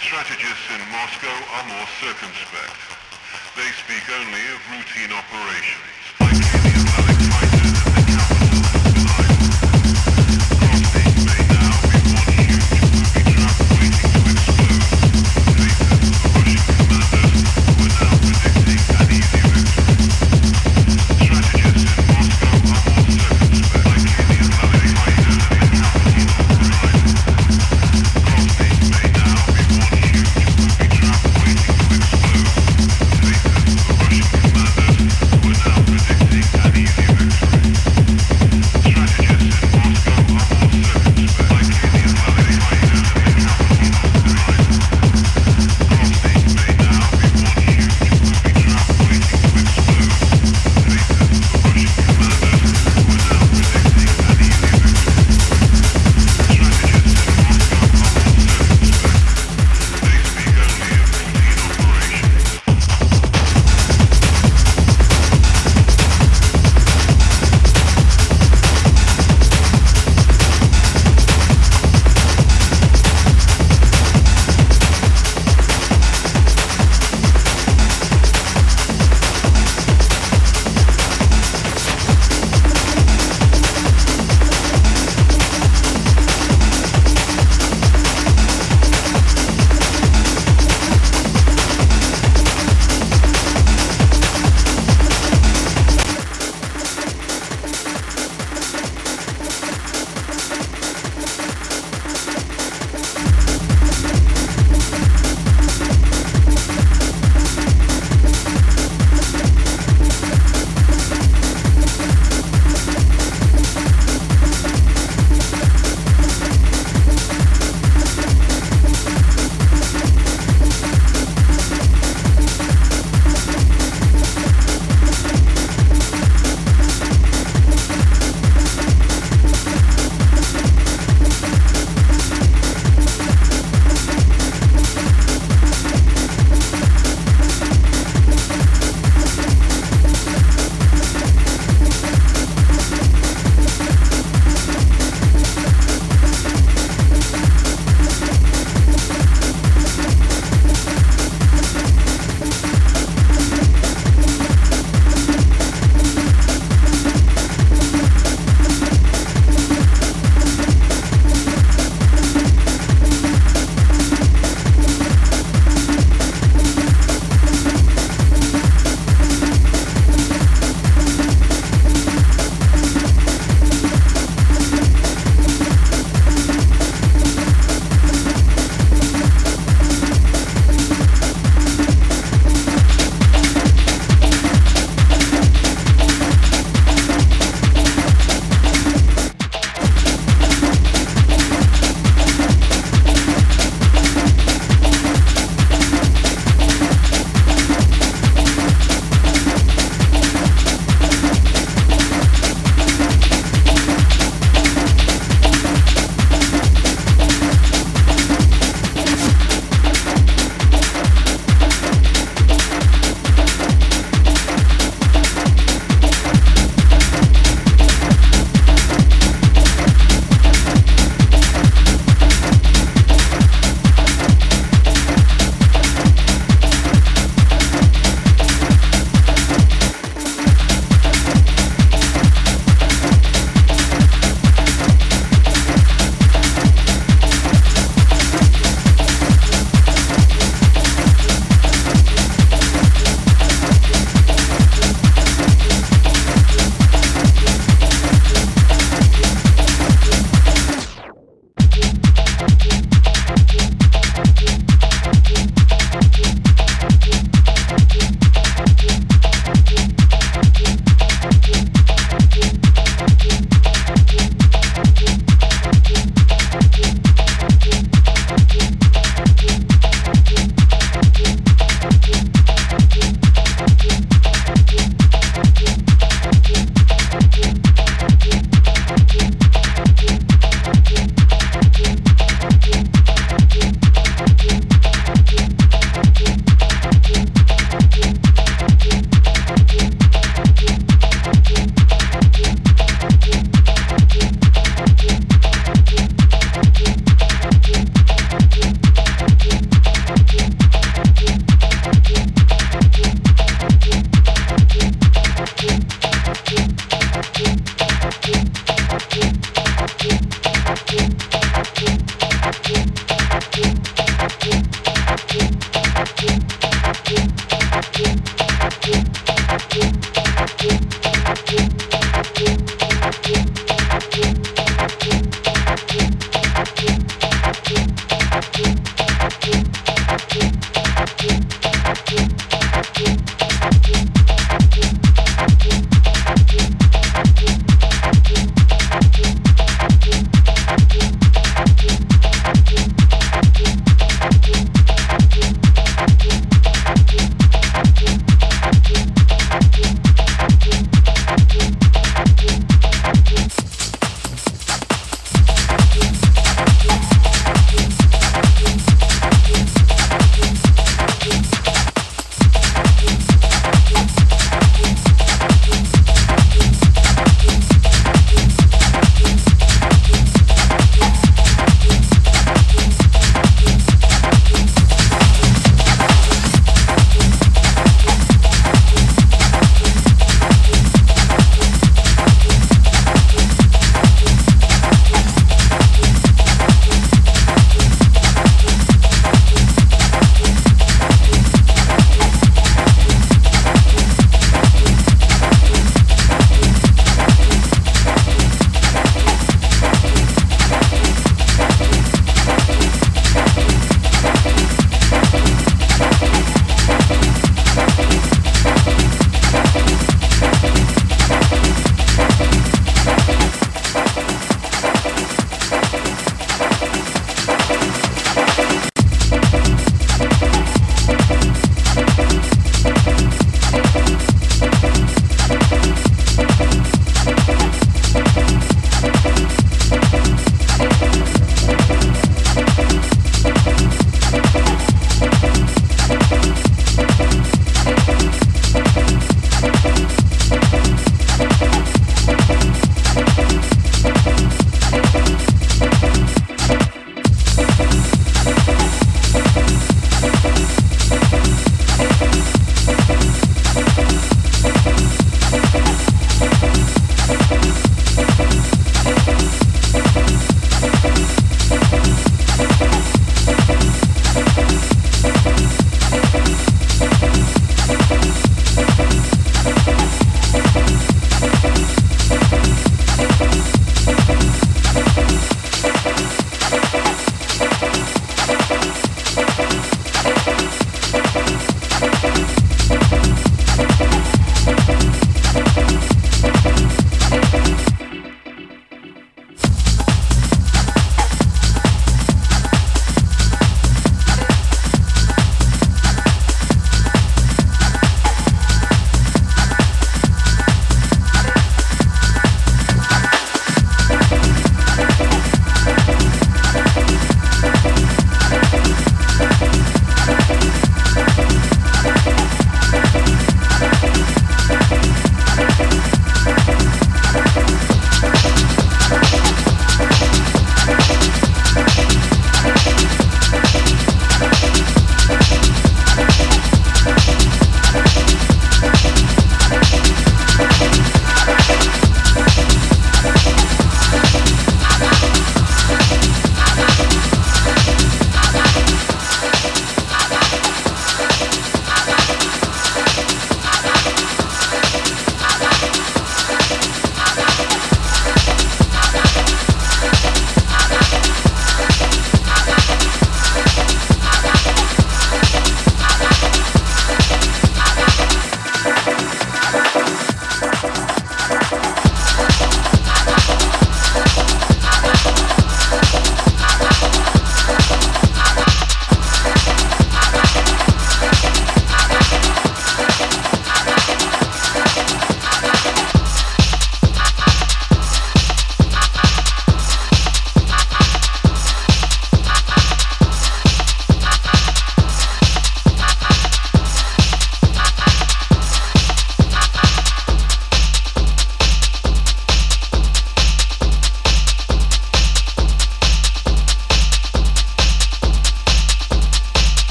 strategists in Moscow are more circumspect. They speak only of routine operations.